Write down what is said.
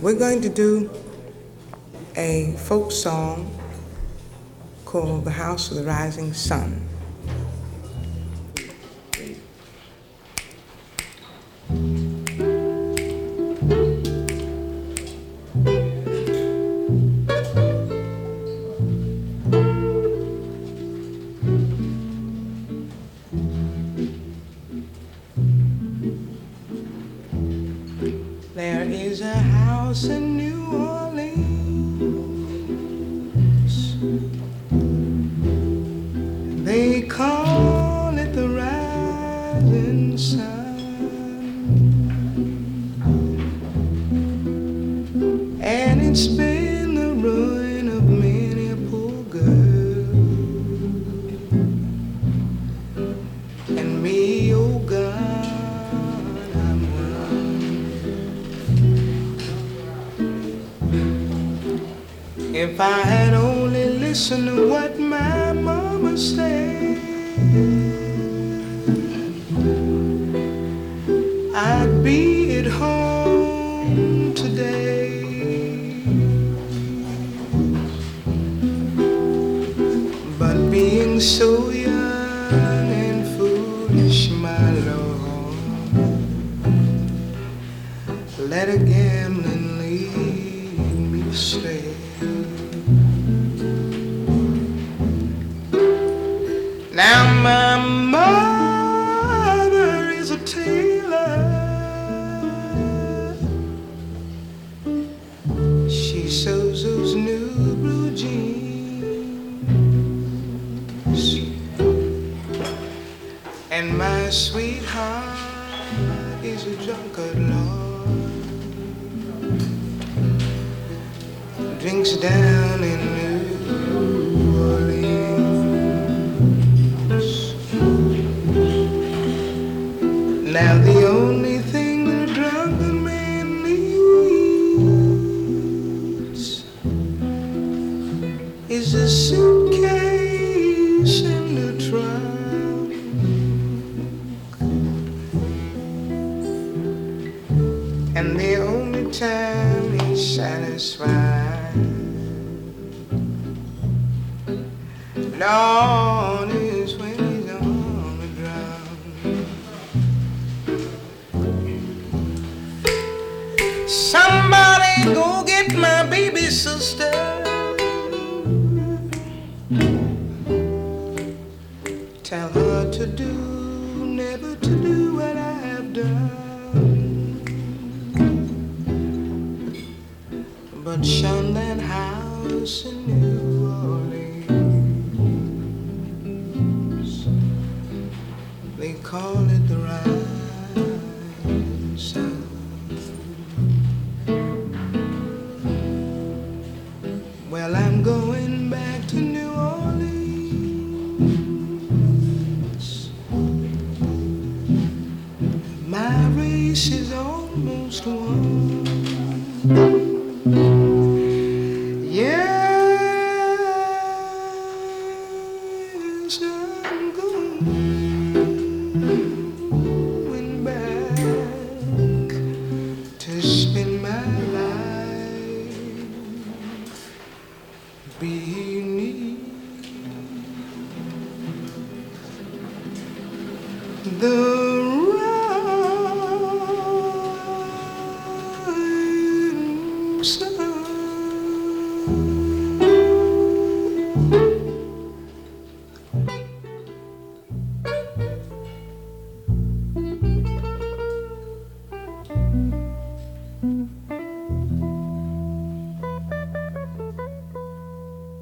we're going to do a folk song called The House of the Rising Sun. There is a house in New Orleans. They call it the rising sun. If I had only listened to what my mama said, I'd be at home today. But being so young and foolish, my Lord, let a gambling astray. Now my mother is a tailor. She sews those new blue jeans. And my sweetheart is a drunkard, Lord. Drinks down in New Orleans. Now the only thing that a drunken man needs is a suitcase and a trunk. And the only time he's satisfied, Lord, is when he's on the ground. Somebody go get my baby sister. Tell her to do, never to do what I have done. But shun that house in New They beneath the